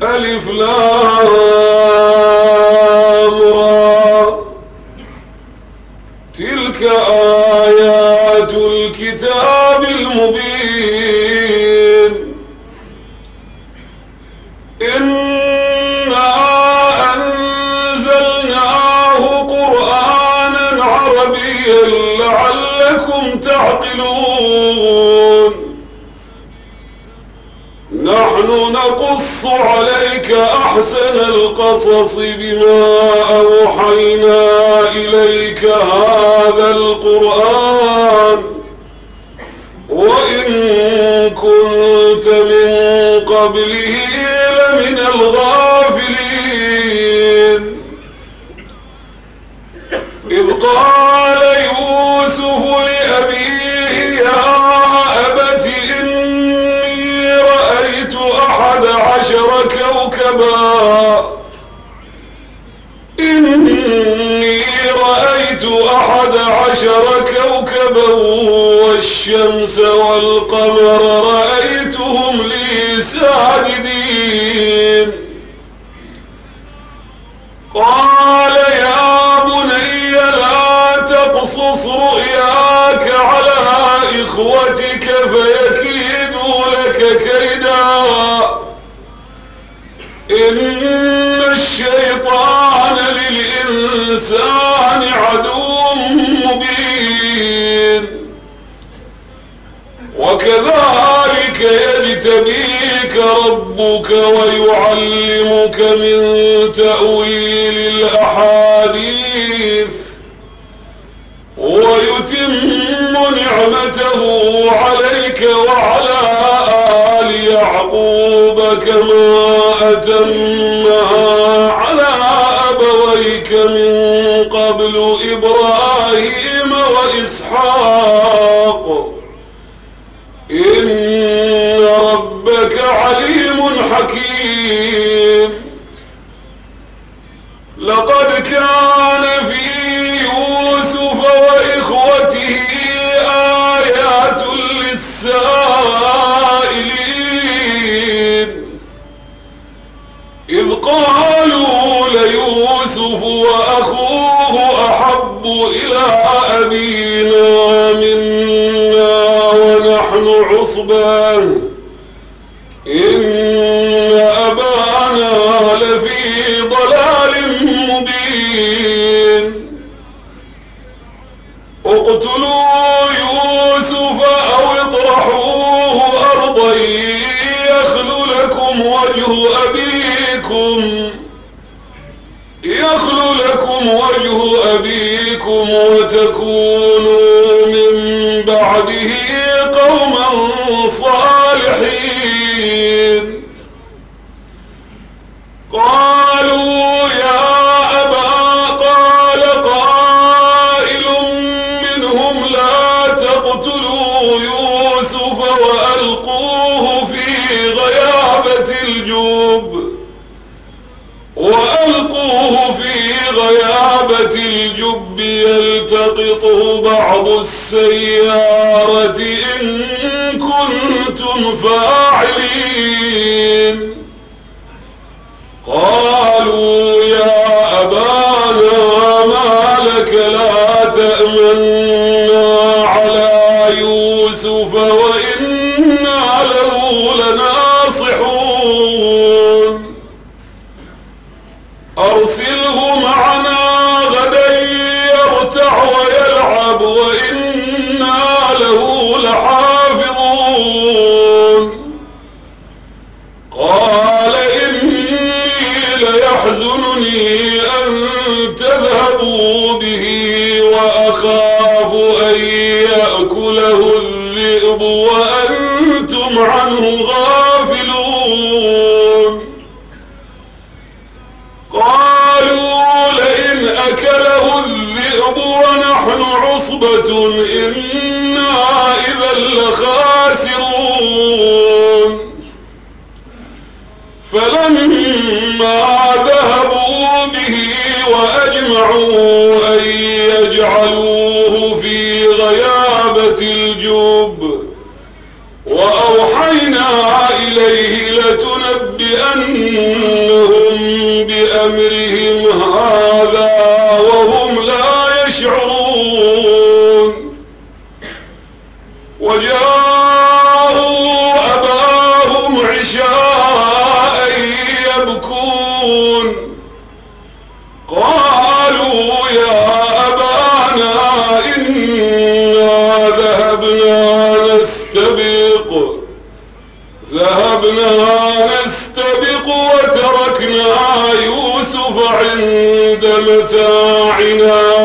Alif Lam. عليك أحسن القصص بما أوحينا إليك هذا القرآن. وإن كنت من قبله لمن الغالب الْأَنْفُسَ يعلمك ويعلمك من تأويل الأحاديث. ويتم نعمته عليك وعلى آل يعقوب كما أتم Sunday.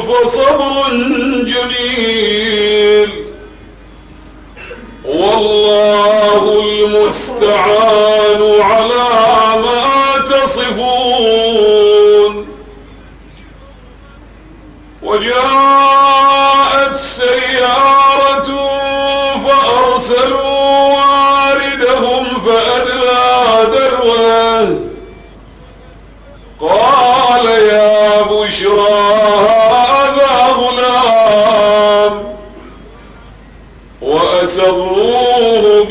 فصبر جميل. والله المستعان على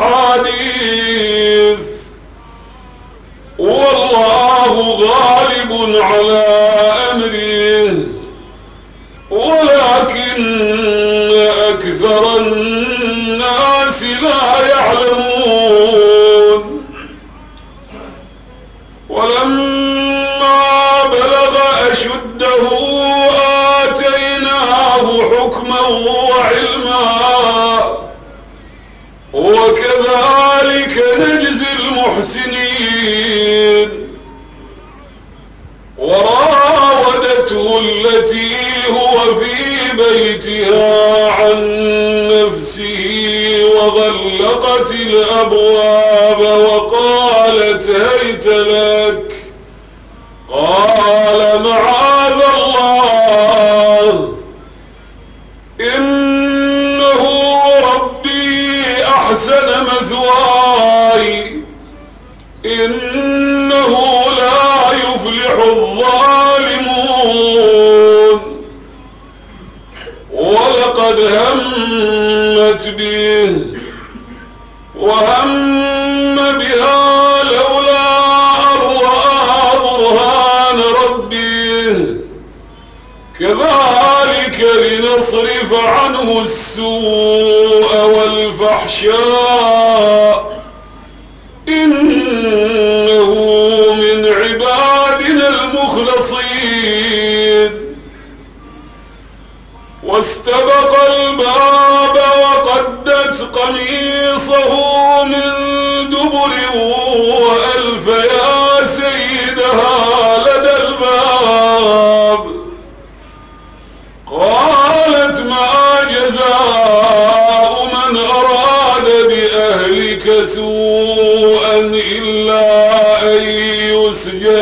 الأحاديث. والله غالب على أمره. عن نفسه وغلقت الأبواب عنه السوء والفحشاء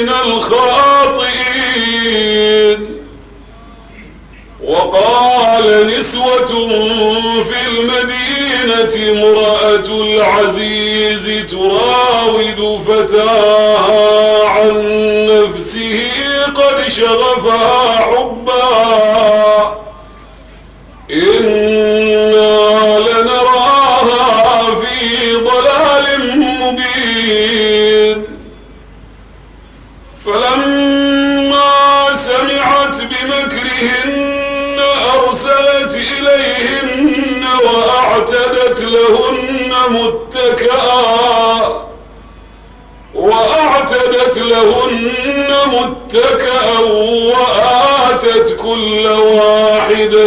من الخاطئين. وقال نسوة في المدينة امرأة العزيز تراود فتاها عن نفسه قد شغفها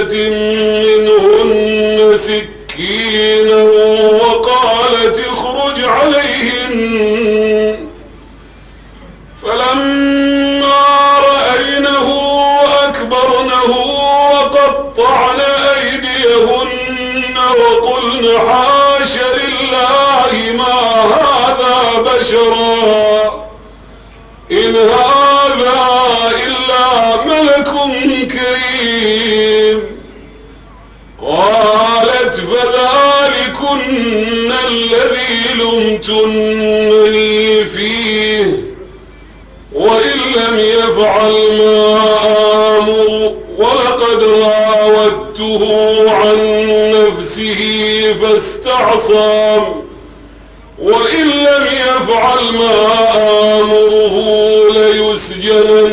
ஜீவத்தின் ما آمر ولقد راودته عن نفسه فاستعصام وإن لم يفعل ما آمره ليسجنن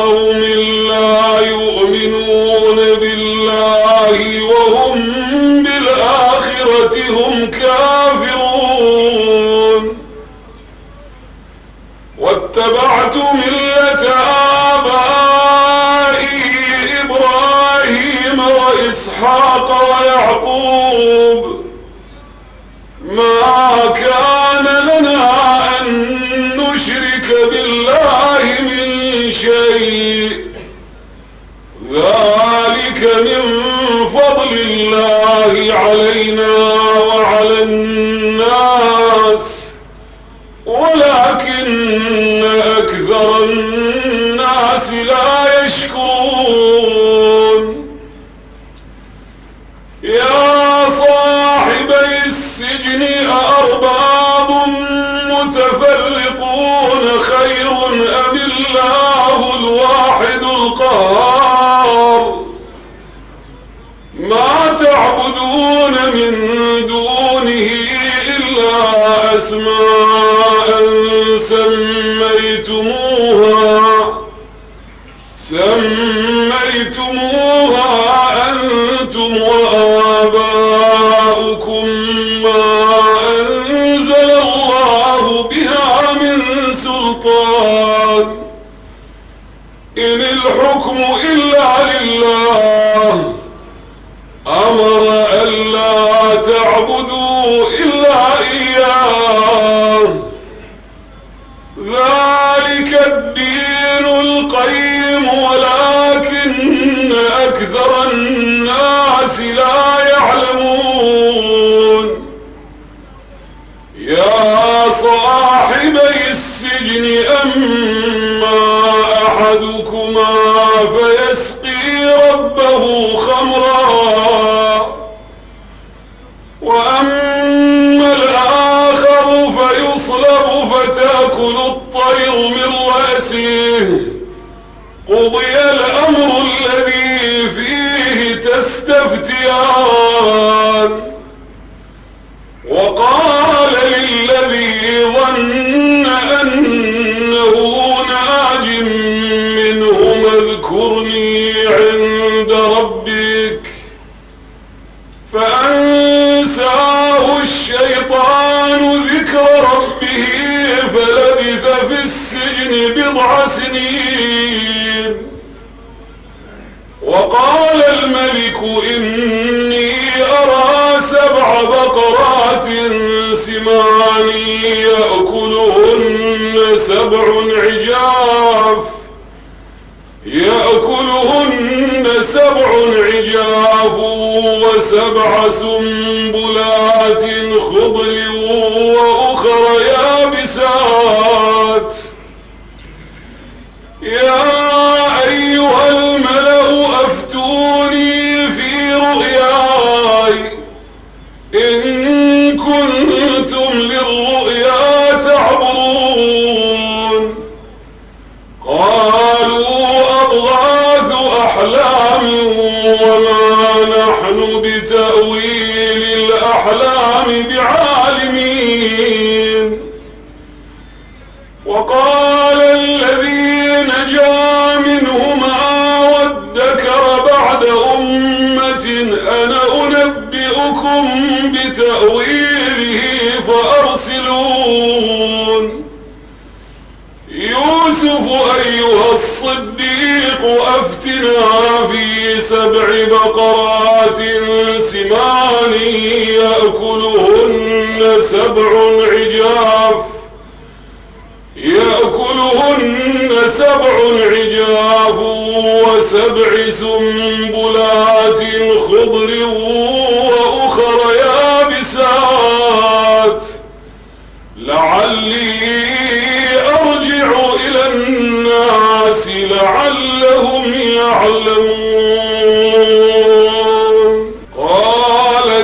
قوم لا يؤمنون بالله وهم بالآخرة هم كافرون. واتبعت ملة آبائي إبراهيم وإسحاق ويعقوب. ما كان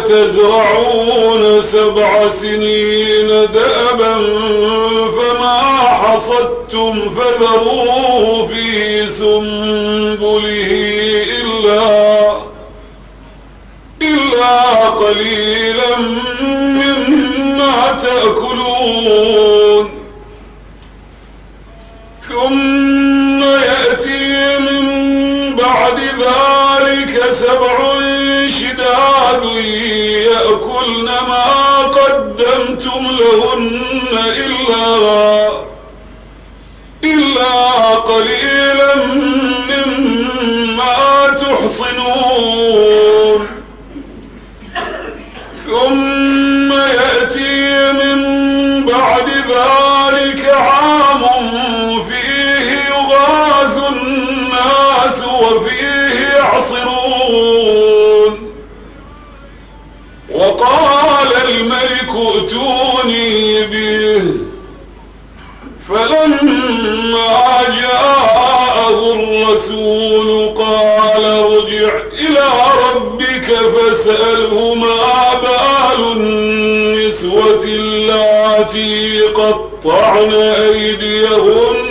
تزرعون سبع سنين دأبا فما حصدتم فذروه في سنبله إلا إلا قليلا مما تأكلون. ثم يأتي من بعد ذلك سبع منهن إلا اللاتي قطعن أيديهن.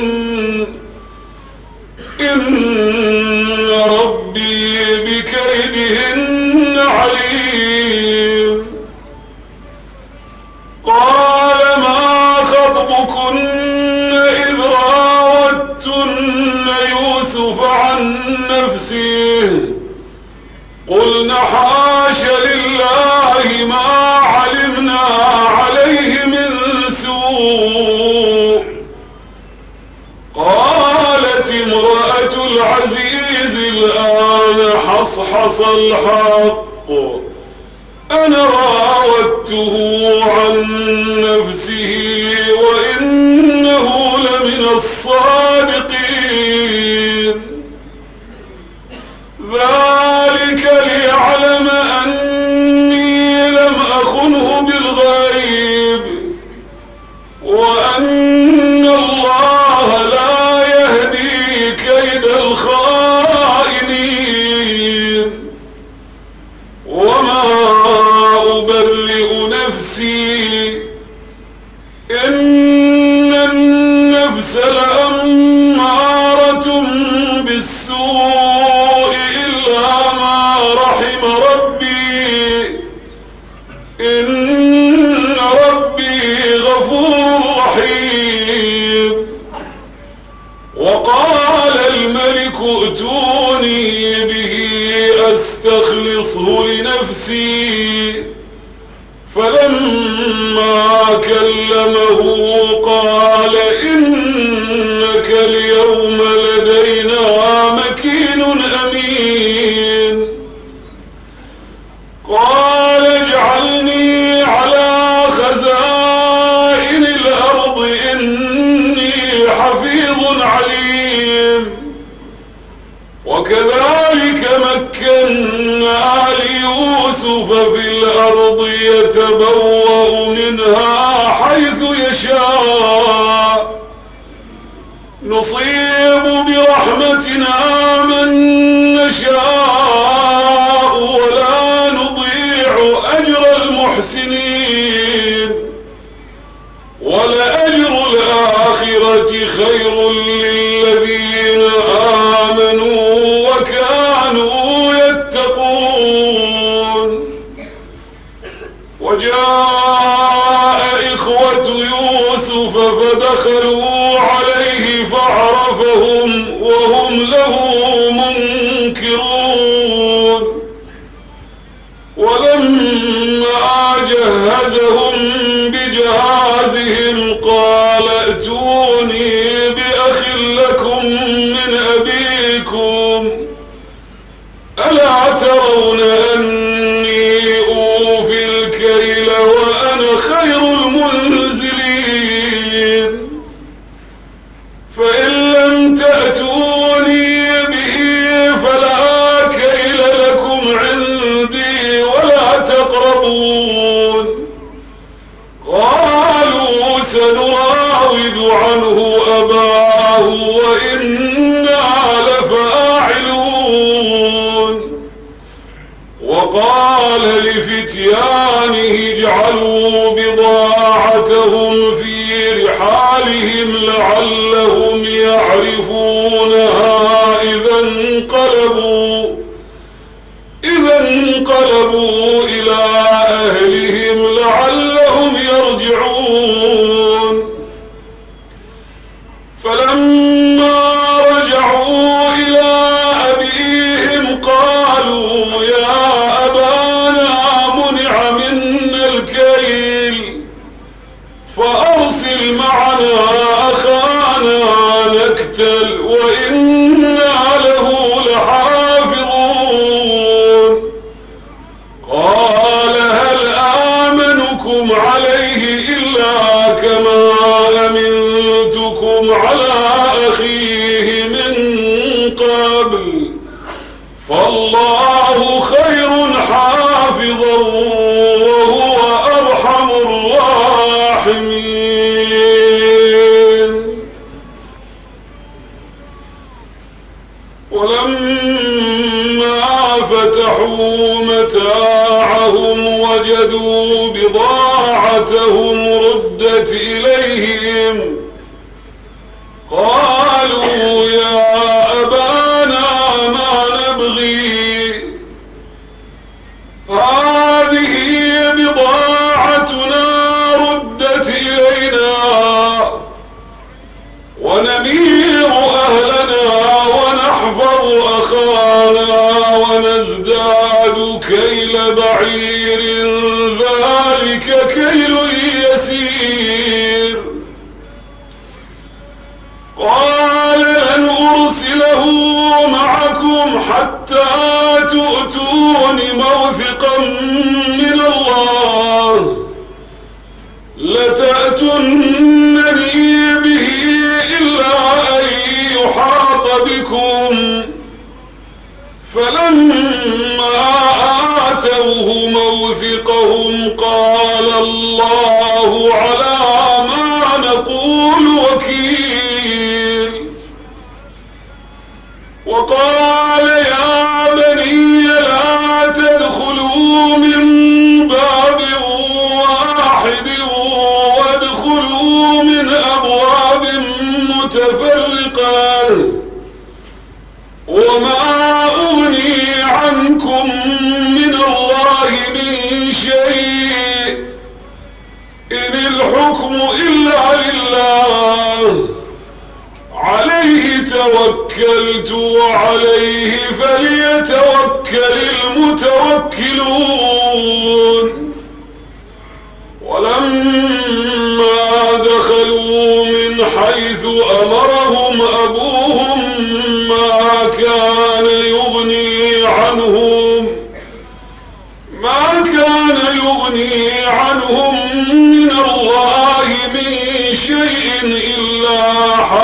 معنا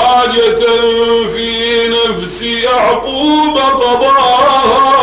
حاجة في نفس يعقوب قضاها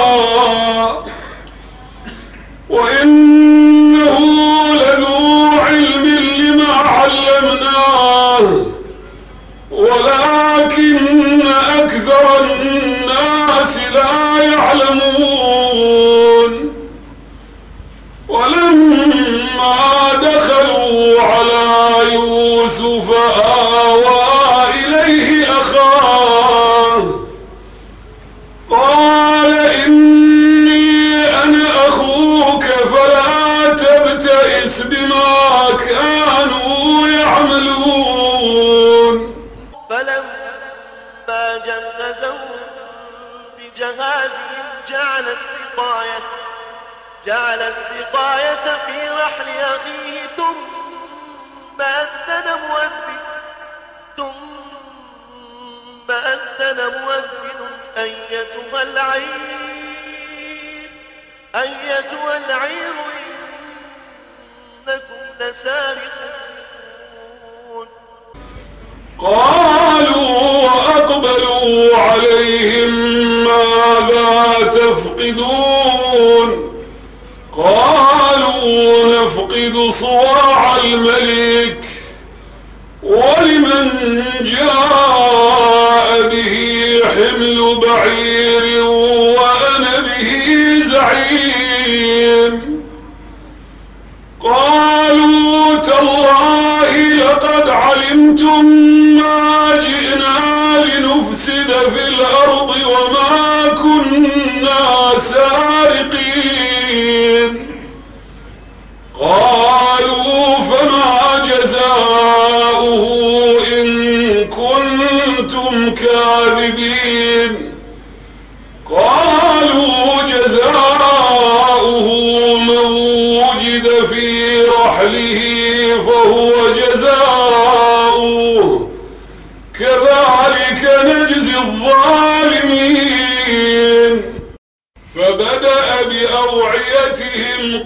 النكاح أخيه ثم أذن مؤذن ثم أذن مؤذن أيتها العير أيتها العير إنكم لسارقون. قالوا وأقبلوا عليهم ماذا تفقدون؟ قالوا صواع الملك.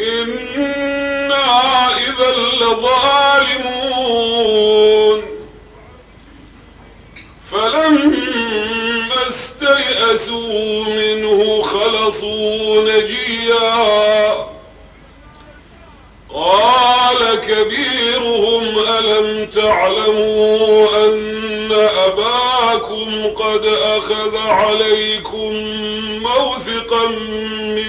إنا إذا لظالمون فلما استيأسوا منه خلصوا نجيا قال كبيرهم ألم تعلموا أن أباكم قد أخذ عليكم موثقا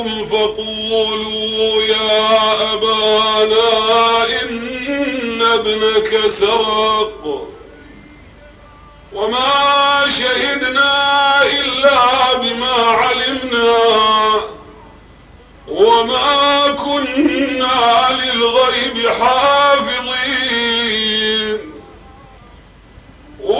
أبيكم فقولوا يا أبانا إن ابنك سرق وما شهدنا إلا بما علمنا وما كنا للغيب حافظين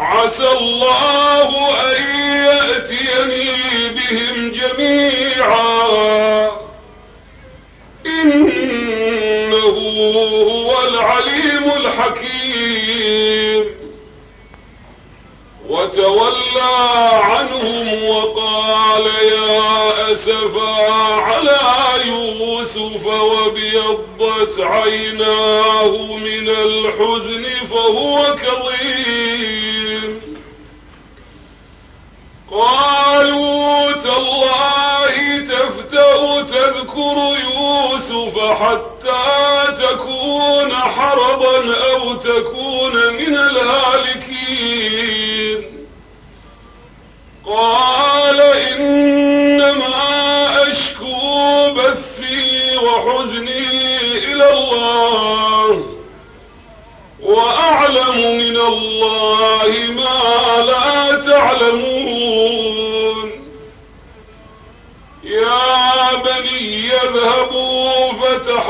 عسى الله أن يأتيني بهم جميعا. إنه هو العليم الحكيم. وتولى عنهم وقال يا أسفا على يوسف وابيضت عيناه من الحزن فهو كظيم. قالوا تالله تفتأ تذكر يوسف حتى تكون حرضا أو تكون من الهالكين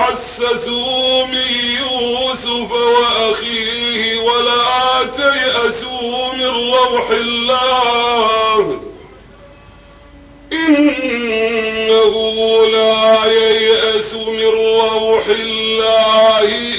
فتحسسوا من يوسف وأخيه ولا تيأسوا من روح الله. إنه لا ييأس من روح الله.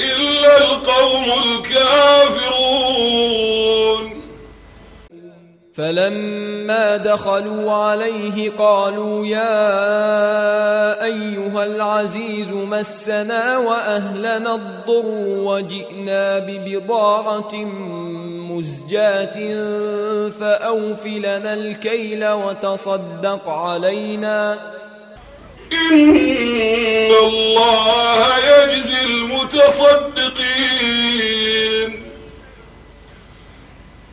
فلما دخلوا عليه قالوا يا أيها العزيز مسنا وأهلنا الضر وجئنا ببضاعة مزجاة فأوف لنا الكيل وتصدق علينا. إن الله يجزي المتصدقين.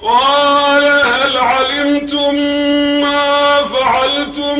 قال هل علمتم ما فعلتم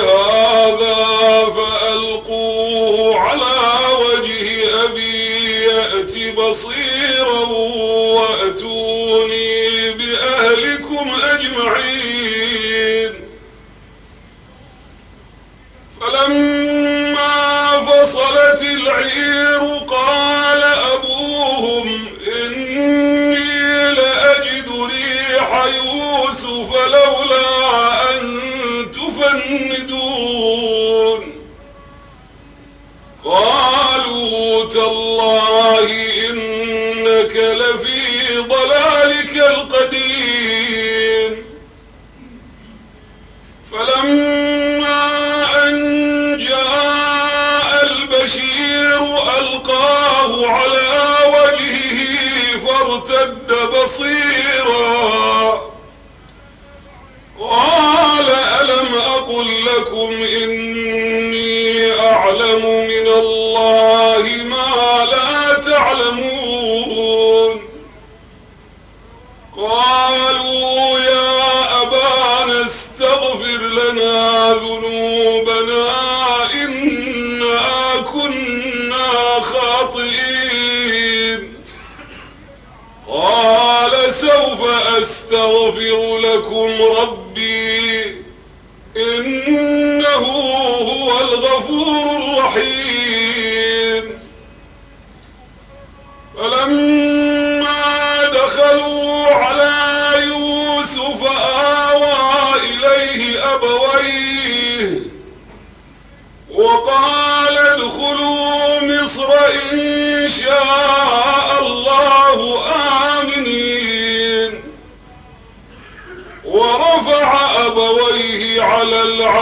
هذا فألقوه على وجه أبي يأت بصيرا وأتوني بأهلكم أجمعين. أستغفر لكم ربي إنه هو الغفور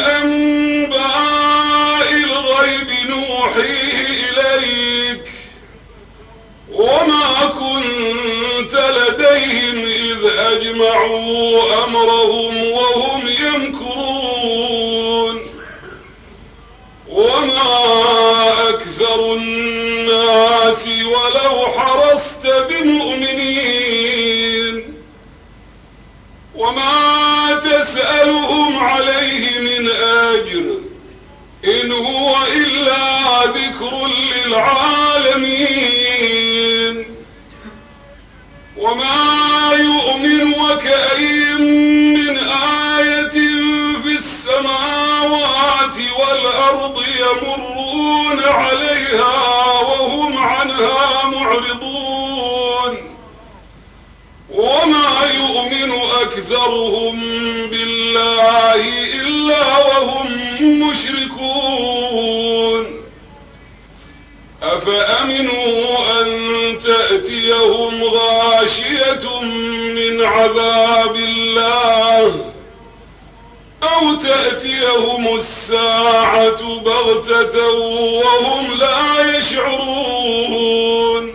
أنباء الغيب نوحيه إليك وما كنت لديهم إذ أجمعوا أمرهم وهم يمكرون وما أكثر الناس ولو حرصت بمؤمنين وما تسألهم عليه أجر إن هو إلا ذكر للعالمين. وما يؤمن وكأين من آية في السماوات والأرض يمرون من عذاب الله أو تأتيهم الساعة بغتة وهم لا يشعرون.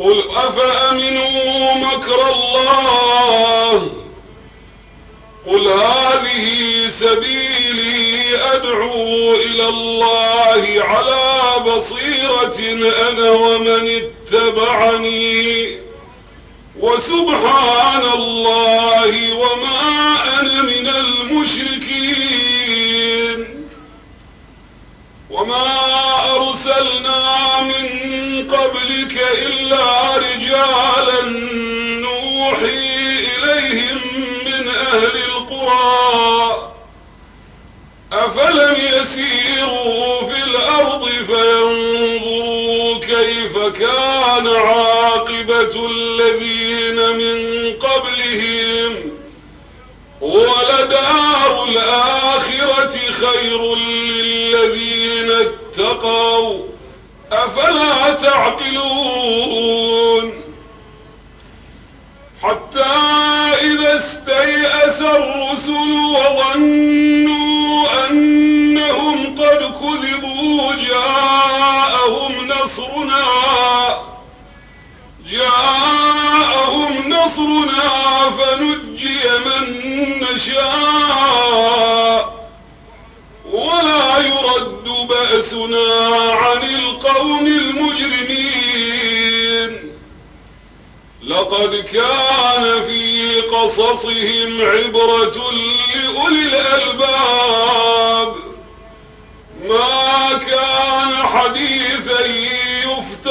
قل أفأمنوا مكر الله؟ قل هذه سبيلي أدعو إلى الله على بصيرة أنا ومن اتبعني. وسبحان الله وما أنا من المشركين. وما أرسلنا من قبلك إلا رجالا نوحي إليهم من أهل القرى. أفلم يسيروا في الأرض فينظروا كيف كان عاقبة الذين من قبلهم ولدار الآخرة خير للذين اتقوا. أفلا تعقلون؟ حتى إذا استيأس الرسل وظنوا أنهم قد كذبوا جاءهم جاءهم نصرنا فنجي من نشاء. ولا يرد بأسنا عن القوم المجرمين. لقد كان في قصصهم عبرة لأولي الألباب. ما كان حديثا